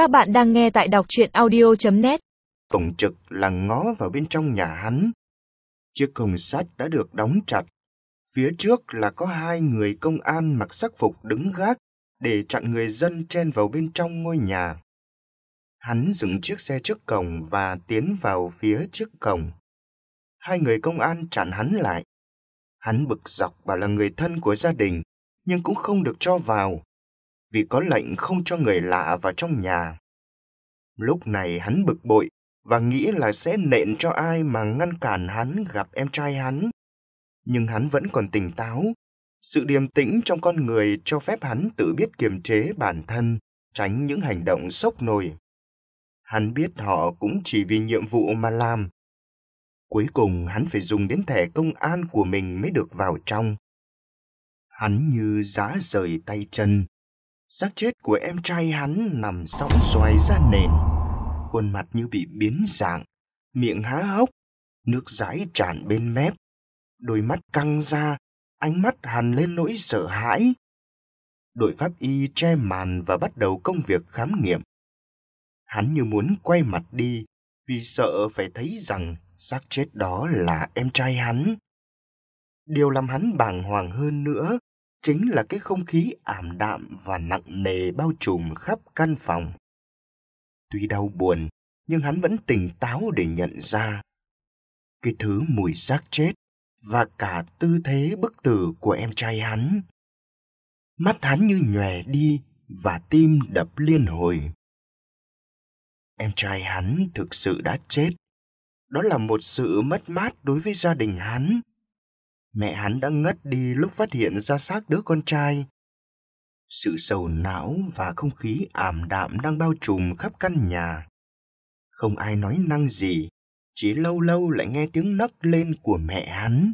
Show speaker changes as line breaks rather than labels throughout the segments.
Các bạn đang nghe tại đọc chuyện audio.net
Cổng trực là ngó vào bên trong nhà hắn. Chiếc cổng sắt đã được đóng chặt. Phía trước là có hai người công an mặc sắc phục đứng gác để chặn người dân chen vào bên trong ngôi nhà. Hắn dừng chiếc xe trước cổng và tiến vào phía trước cổng. Hai người công an chặn hắn lại. Hắn bực dọc bảo là người thân của gia đình, nhưng cũng không được cho vào, vì có lệnh không cho người lạ vào trong nhà. Lúc này hắn bực bội và nghĩ là sẽ nện cho ai mà ngăn cản hắn gặp em trai hắn. Nhưng hắn vẫn còn tỉnh táo. Sự điềm tĩnh trong con người cho phép hắn tự biết kiềm chế bản thân, tránh những hành động sốc nổi. Hắn biết họ cũng chỉ vì nhiệm vụ mà làm. Cuối cùng hắn phải dùng đến thẻ công an của mình mới được vào trong. Hắn như giá rời tay chân xác chết của em trai hắn nằm sóng xoài ra nền. Khuôn mặt như bị biến dạng, miệng há hốc, nước dãi tràn bên mép. Đôi mắt căng ra, ánh mắt hằn lên nỗi sợ hãi. Đội pháp y che màn và bắt đầu công việc khám nghiệm. Hắn như muốn quay mặt đi vì sợ phải thấy rằng xác chết đó là em trai hắn. Điều làm hắn bàng hoàng hơn nữa chính là cái không khí ảm đạm và nặng nề bao trùm khắp căn phòng. Tuy đau buồn, nhưng hắn vẫn tỉnh táo để nhận ra cái thứ mùi xác chết và cả tư thế bức tử của em trai hắn. Mắt hắn như nhòe đi và tim đập liên hồi. Em trai hắn thực sự đã chết. Đó là một sự mất mát đối với gia đình hắn. Mẹ hắn đã ngất đi lúc phát hiện ra xác đứa con trai. Sự sầu não và không khí ảm đạm đang bao trùm khắp căn nhà. Không ai nói năng gì, chỉ lâu lâu lại nghe tiếng nấc lên của mẹ hắn.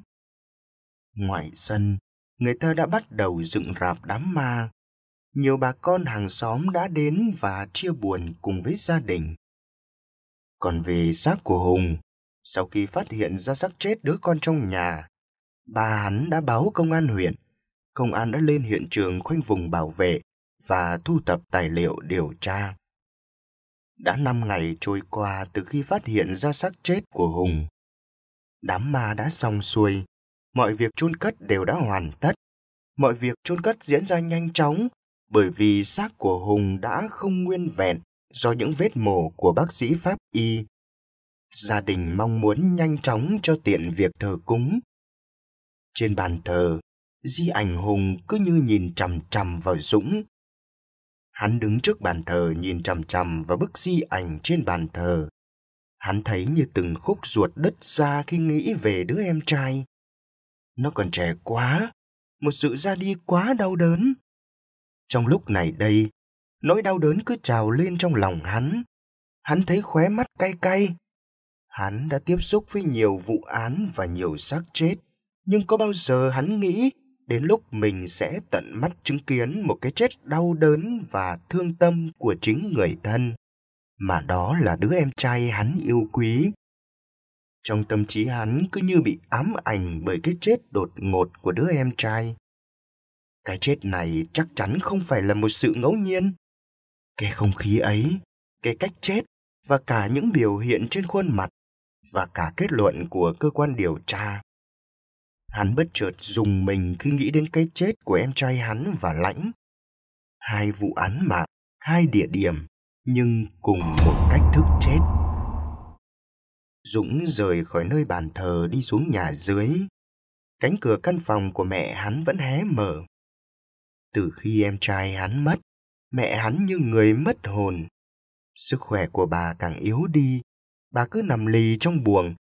Ngoài sân, người ta đã bắt đầu dựng rạp đám ma. Nhiều bà con hàng xóm đã đến và chia buồn cùng với gia đình. Còn về xác của Hùng, sau khi phát hiện ra xác chết đứa con trong nhà, bà hắn đã báo công an huyện. Công an đã lên hiện trường khoanh vùng bảo vệ và thu thập tài liệu điều tra. Đã năm ngày trôi qua từ khi phát hiện ra xác chết của Hùng. Đám ma đã xong xuôi, mọi việc chôn cất đều đã hoàn tất. Mọi việc chôn cất diễn ra nhanh chóng bởi vì xác của Hùng đã không nguyên vẹn do những vết mổ của bác sĩ pháp y. Gia đình mong muốn nhanh chóng cho tiện việc thờ cúng. Trên bàn thờ, Di ảnh Hùng cứ như nhìn chằm chằm vào Dũng. Hắn đứng trước bàn thờ nhìn chằm chằm vào bức di ảnh trên bàn thờ. Hắn thấy như từng khúc ruột đất ra khi nghĩ về đứa em trai. Nó còn trẻ quá, một sự ra đi quá đau đớn. Trong lúc này đây, nỗi đau đớn cứ trào lên trong lòng hắn. Hắn thấy khóe mắt cay cay. Hắn đã tiếp xúc với nhiều vụ án và nhiều xác chết, nhưng có bao giờ hắn nghĩ đến lúc mình sẽ tận mắt chứng kiến một cái chết đau đớn và thương tâm của chính người thân, mà đó là đứa em trai hắn yêu quý. Trong tâm trí hắn cứ như bị ám ảnh bởi cái chết đột ngột của đứa em trai. Cái chết này chắc chắn không phải là một sự ngẫu nhiên. Cái không khí ấy, cái cách chết và cả những biểu hiện trên khuôn mặt và cả kết luận của cơ quan điều tra Hắn bất chợt dùng mình khi nghĩ đến cái chết của em trai hắn và Lãnh. Hai vụ án mạng, hai địa điểm, nhưng cùng một cách thức chết. Dũng rời khỏi nơi bàn thờ đi xuống nhà dưới. Cánh cửa căn phòng của mẹ hắn vẫn hé mở. Từ khi em trai hắn mất, mẹ hắn như người mất hồn. Sức khỏe của bà càng yếu đi, bà cứ nằm lì trong buồng,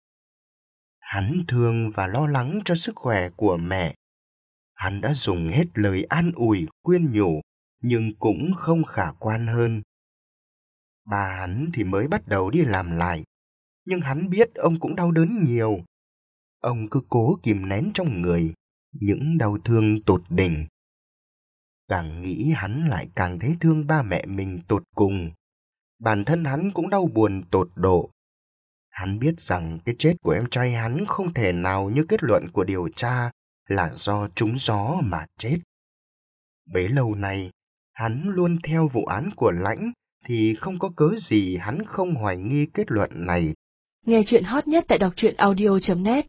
Hắn thương và lo lắng cho sức khỏe của mẹ. Hắn đã dùng hết lời an ủi, khuyên nhủ, nhưng cũng không khả quan hơn. Bà hắn thì mới bắt đầu đi làm lại, nhưng hắn biết ông cũng đau đớn nhiều. Ông cứ cố kìm nén trong người những đau thương tột đỉnh. Càng nghĩ hắn lại càng thấy thương ba mẹ mình tột cùng. Bản thân hắn cũng đau buồn tột độ. Hắn biết rằng cái chết của em trai hắn không thể nào như kết luận của điều tra là do trúng gió mà chết. Bấy lâu nay, hắn luôn theo vụ án của lãnh thì không có cớ gì hắn không hoài nghi kết luận này.
Nghe chuyện hot nhất tại đọc truyện audio.net